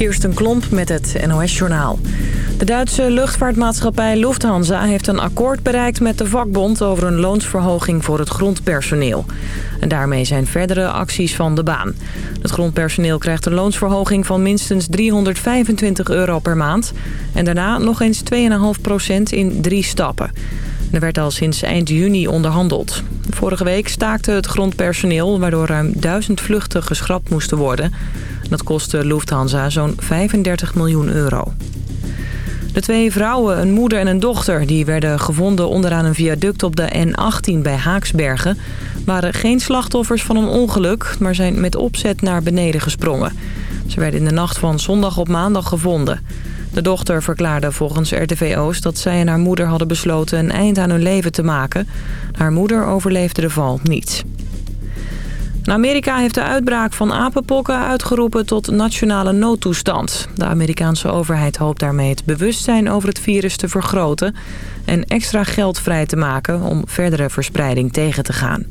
Kirsten Klomp met het NOS-journaal. De Duitse luchtvaartmaatschappij Lufthansa heeft een akkoord bereikt met de vakbond... over een loonsverhoging voor het grondpersoneel. En daarmee zijn verdere acties van de baan. Het grondpersoneel krijgt een loonsverhoging van minstens 325 euro per maand. En daarna nog eens 2,5 procent in drie stappen. Er werd al sinds eind juni onderhandeld. Vorige week staakte het grondpersoneel... waardoor ruim duizend vluchten geschrapt moesten worden... Dat kostte Lufthansa zo'n 35 miljoen euro. De twee vrouwen, een moeder en een dochter... die werden gevonden onderaan een viaduct op de N18 bij Haaksbergen... waren geen slachtoffers van een ongeluk... maar zijn met opzet naar beneden gesprongen. Ze werden in de nacht van zondag op maandag gevonden. De dochter verklaarde volgens RTV Oost dat zij en haar moeder hadden besloten... een eind aan hun leven te maken. Haar moeder overleefde de val niet. Amerika heeft de uitbraak van apenpokken uitgeroepen tot nationale noodtoestand. De Amerikaanse overheid hoopt daarmee het bewustzijn over het virus te vergroten... en extra geld vrij te maken om verdere verspreiding tegen te gaan.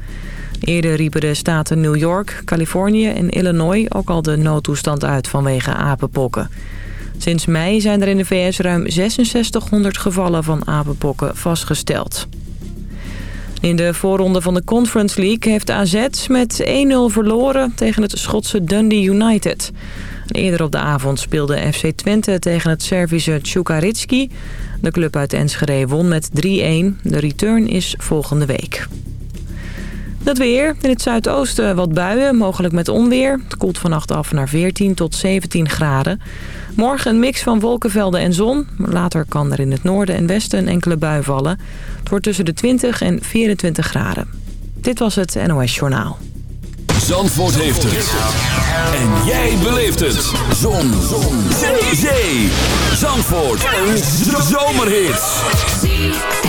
Eerder riepen de staten New York, Californië en Illinois ook al de noodtoestand uit vanwege apenpokken. Sinds mei zijn er in de VS ruim 6600 gevallen van apenpokken vastgesteld. In de voorronde van de Conference League heeft AZ met 1-0 verloren tegen het Schotse Dundee United. eerder op de avond speelde FC Twente tegen het Servische Tjukaritski. De club uit Enschede won met 3-1. De return is volgende week. Dat weer. In het zuidoosten wat buien, mogelijk met onweer. Het koelt vannacht af naar 14 tot 17 graden. Morgen een mix van wolkenvelden en zon. Later kan er in het noorden en westen een enkele bui vallen. Het wordt tussen de 20 en 24 graden. Dit was het NOS Journaal. Zandvoort heeft het. En jij beleeft het. Zon. zon. Zee. Zandvoort. Een zomerhit.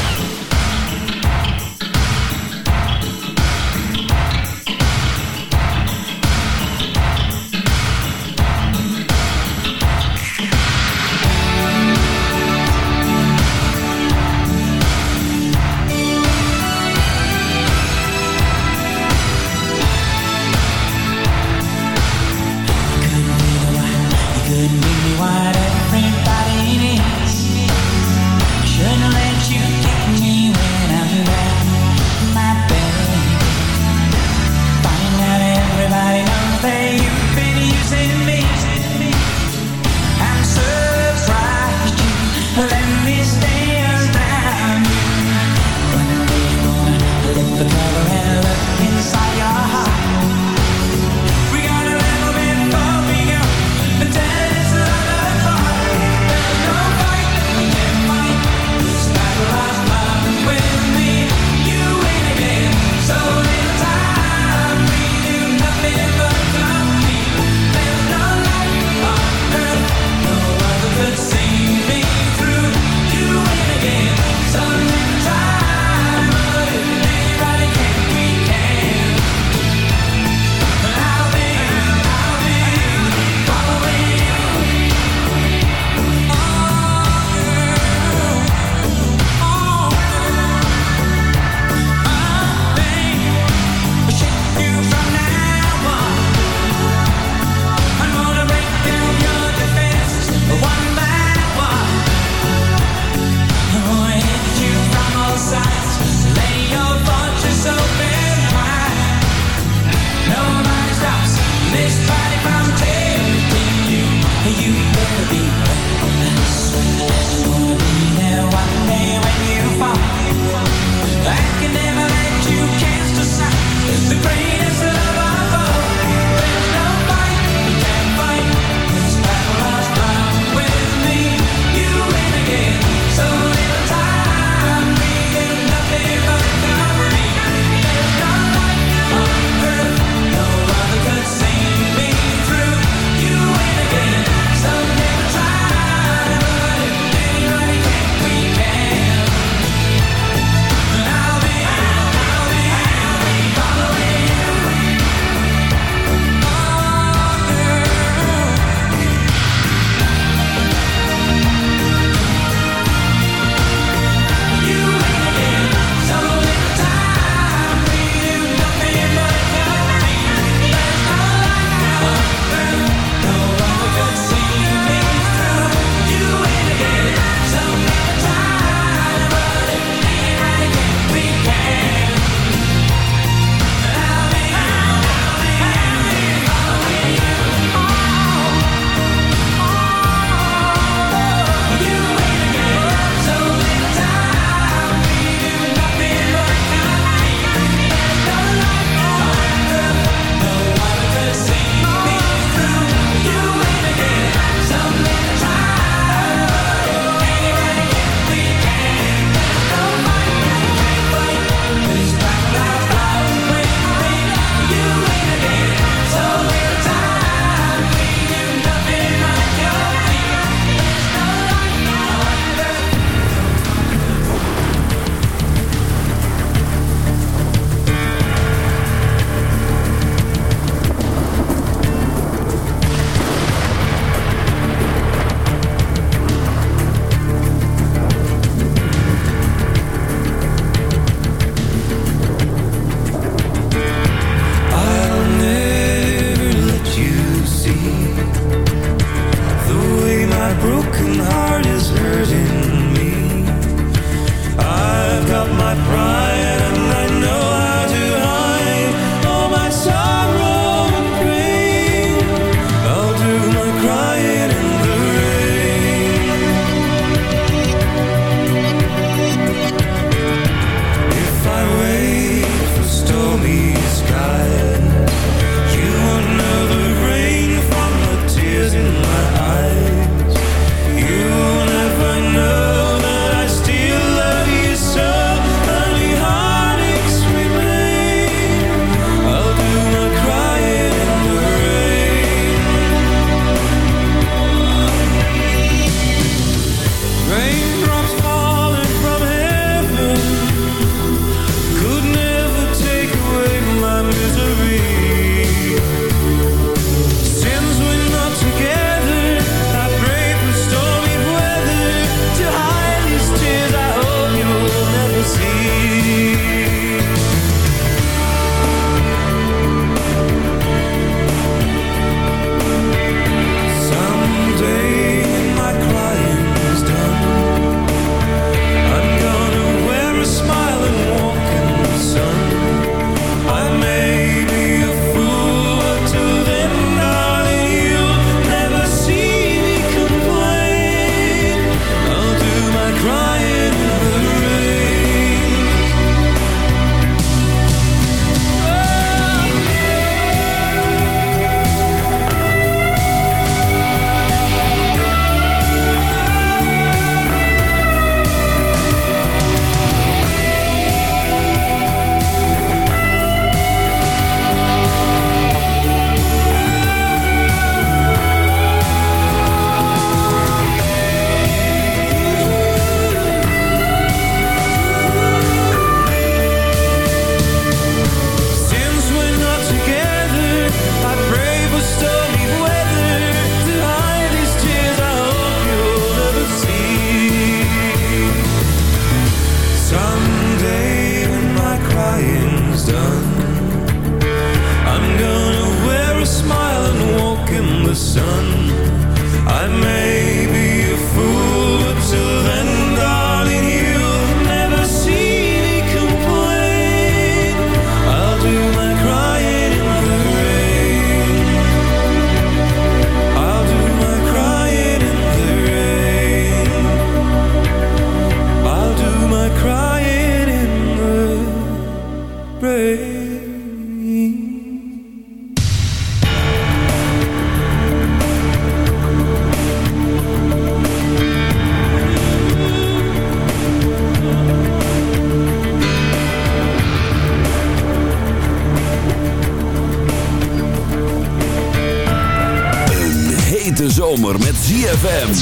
zomer met ZFM.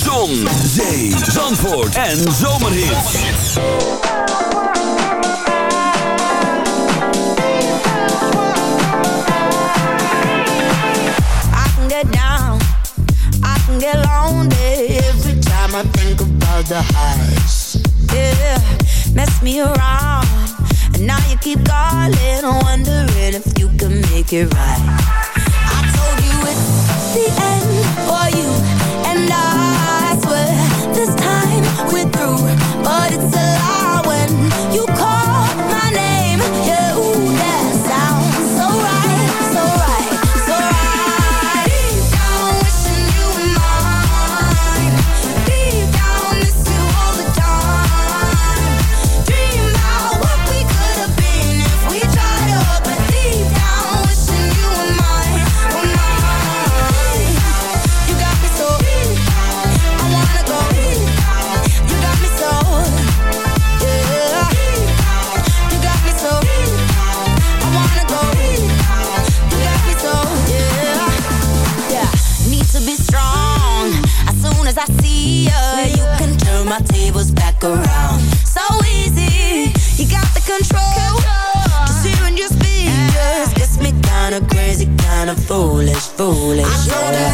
Zon, zee, zandvoort en zomerhit. I can get down, I can get lonely every time I think about the highs. Yeah, mess me around, and now you keep calling, wondering if you can make it right. the end. slow down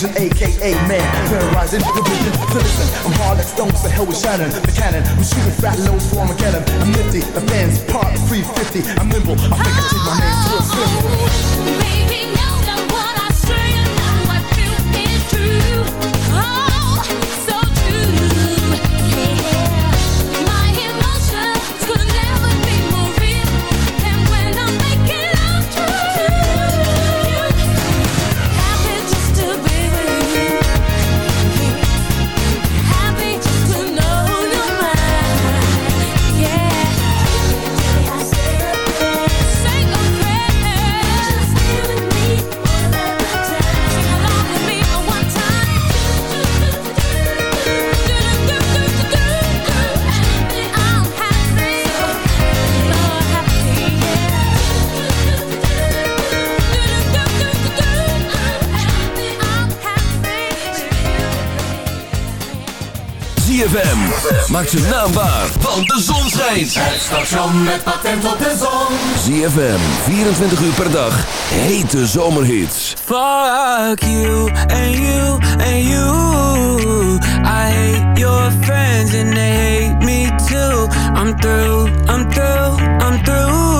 magician, aka man. Terrorizing the vision. So listen, I'm hard like stones, the hell with Shannon, the cannon. I'm shooting fat loads for Armageddon. I'm nifty, the fans part 350. I'm nimble, I think Maak zijn naam waar, want de zon schijnt. Het station met patent op de zon. ZFM, 24 uur per dag. Hete zomerhits. Fuck you and you and you. I hate your friends and they hate me too. I'm through, I'm through, I'm through.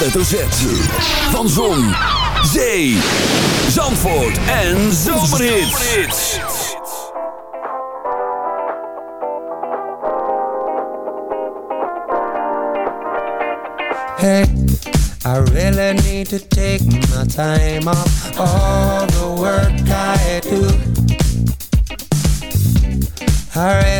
Hoofdletter Z. Van Zon, Zee, Zandvoort en Zomerhits. Hey, I really need to take my time off all the work I do. I really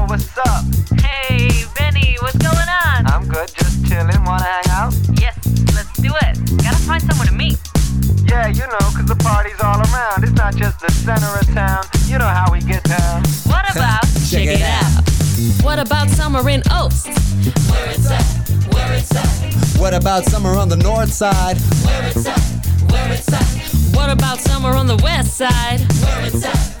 center of town. You know how we get down. What about? Check it out. What about summer in Oaks? Where it's at, where it's at, What about summer on the north side? where it's at, where it's at, What about summer on the west side? where it's at,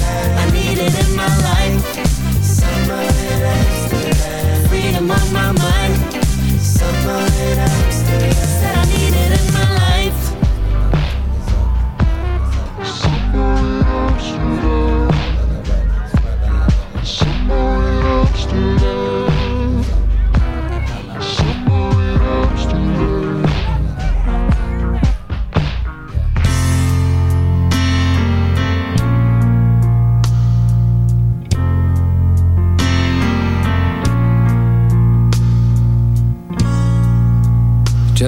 In my life. Summer in Amsterdam, freedom on my mind. Summer in Amsterdam, said I need it in my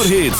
Zomerhits.